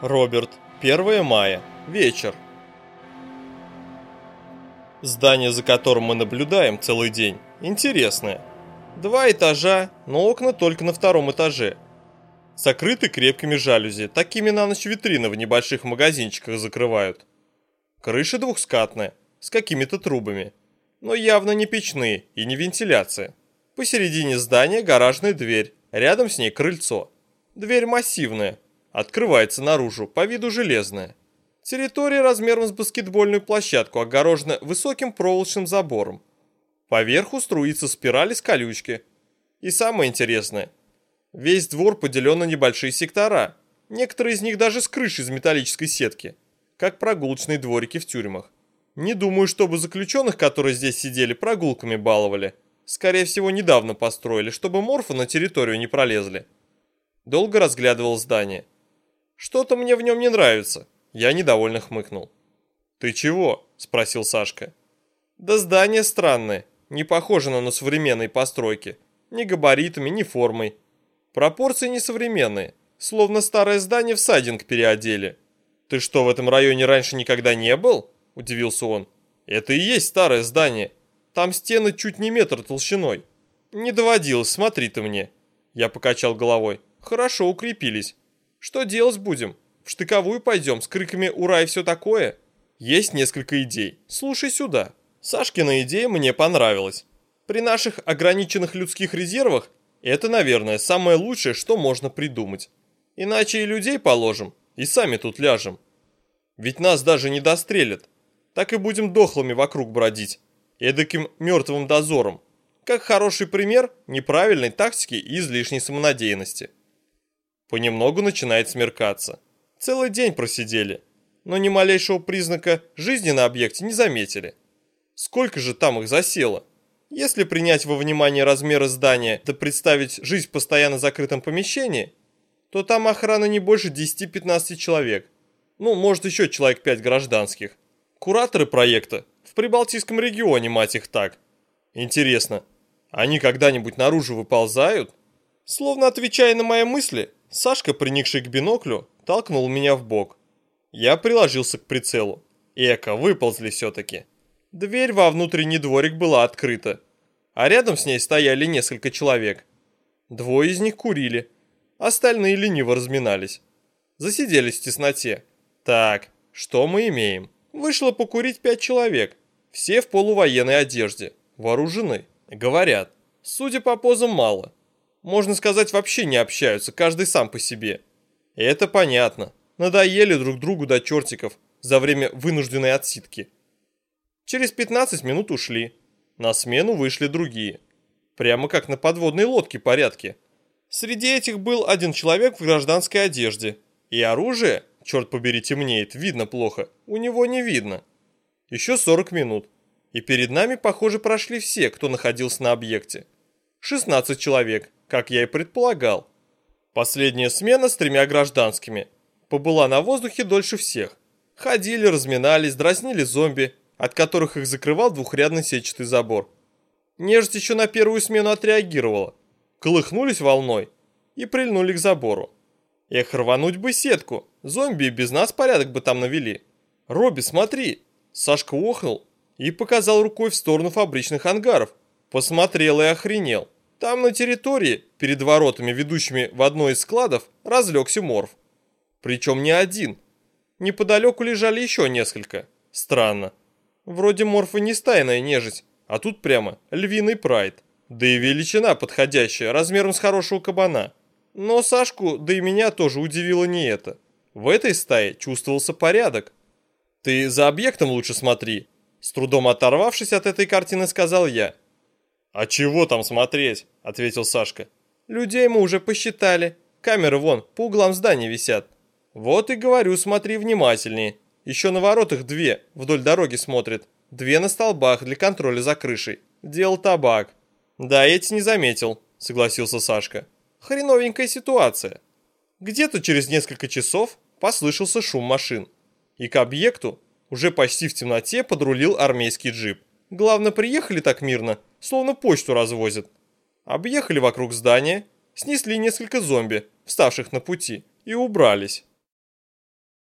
Роберт, 1 мая, вечер. Здание, за которым мы наблюдаем целый день, интересное. Два этажа, но окна только на втором этаже. Закрыты крепкими жалюзи, такими на ночь витрины в небольших магазинчиках закрывают. Крыша двухскатная, с какими-то трубами, но явно не печные и не вентиляция. Посередине здания гаражная дверь, рядом с ней крыльцо. Дверь массивная, открывается наружу, по виду железная. Территория размером с баскетбольную площадку огорожена высоким проволочным забором. Поверху струится спираль из колючки. И самое интересное, весь двор поделен на небольшие сектора, некоторые из них даже с крышей из металлической сетки, как прогулочные дворики в тюрьмах. Не думаю, чтобы заключенных, которые здесь сидели, прогулками баловали. Скорее всего, недавно построили, чтобы морфы на территорию не пролезли. Долго разглядывал здание. Что-то мне в нем не нравится. Я недовольно хмыкнул. «Ты чего?» – спросил Сашка. «Да здание странное, не похоже на современные постройки. Ни габаритами, ни формой. Пропорции несовременные, словно старое здание в сайдинг переодели. Ты что, в этом районе раньше никогда не был?» – удивился он. «Это и есть старое здание. Там стены чуть не метр толщиной. Не доводилось, смотри ты мне». Я покачал головой. «Хорошо укрепились. Что делать будем? В штыковую пойдем с криками «Ура!» и все такое?» Есть несколько идей. Слушай сюда. Сашкина идея мне понравилась. При наших ограниченных людских резервах это, наверное, самое лучшее, что можно придумать. Иначе и людей положим, и сами тут ляжем. Ведь нас даже не дострелят. Так и будем дохлыми вокруг бродить эдаким мертвым дозором, как хороший пример неправильной тактики и излишней самонадеянности. Понемногу начинает смеркаться. Целый день просидели, но ни малейшего признака жизни на объекте не заметили. Сколько же там их засело? Если принять во внимание размеры здания да представить жизнь в постоянно закрытом помещении, то там охрана не больше 10-15 человек. Ну, может еще человек 5 гражданских. Кураторы проекта в Прибалтийском регионе, мать их так. Интересно, они когда-нибудь наружу выползают? Словно отвечая на мои мысли, Сашка, приникший к биноклю, толкнул меня в бок. Я приложился к прицелу. Эко, выползли все-таки. Дверь во внутренний дворик была открыта, а рядом с ней стояли несколько человек. Двое из них курили, остальные лениво разминались. Засиделись в тесноте. Так, что мы имеем? Вышло покурить пять человек, все в полувоенной одежде, вооружены. Говорят, судя по позам мало. Можно сказать, вообще не общаются, каждый сам по себе. И это понятно. Надоели друг другу до чертиков за время вынужденной отсидки. Через 15 минут ушли. На смену вышли другие. Прямо как на подводной лодке порядке. Среди этих был один человек в гражданской одежде. И оружие, черт побери, темнеет, видно плохо, у него не видно. Еще 40 минут. И перед нами, похоже, прошли все, кто находился на объекте. 16 человек, как я и предполагал. Последняя смена с тремя гражданскими. Побыла на воздухе дольше всех. Ходили, разминались, дразнили зомби, от которых их закрывал двухрядный сетчатый забор. Нежить еще на первую смену отреагировала. Колыхнулись волной и прильнули к забору. Эх, рвануть бы сетку, зомби без нас порядок бы там навели. Робби, смотри, Сашка охнул и показал рукой в сторону фабричных ангаров. Посмотрел и охренел. Там на территории, перед воротами, ведущими в одно из складов, разлегся морф. Причем не один. Неподалеку лежали еще несколько. Странно. Вроде морфа не стайная нежить, а тут прямо львиный прайд. Да и величина подходящая, размером с хорошего кабана. Но Сашку, да и меня тоже удивило не это. В этой стае чувствовался порядок. «Ты за объектом лучше смотри», — с трудом оторвавшись от этой картины, сказал я. «А чего там смотреть?» — ответил Сашка. «Людей мы уже посчитали. Камеры вон, по углам здания висят. Вот и говорю, смотри внимательнее. Еще на воротах две, вдоль дороги смотрят. Две на столбах для контроля за крышей. Дел табак». «Да, эти не заметил», — согласился Сашка. «Хреновенькая ситуация». Где-то через несколько часов послышался шум машин и к объекту уже почти в темноте подрулил армейский джип. Главное, приехали так мирно, словно почту развозят. Объехали вокруг здания, снесли несколько зомби, вставших на пути, и убрались.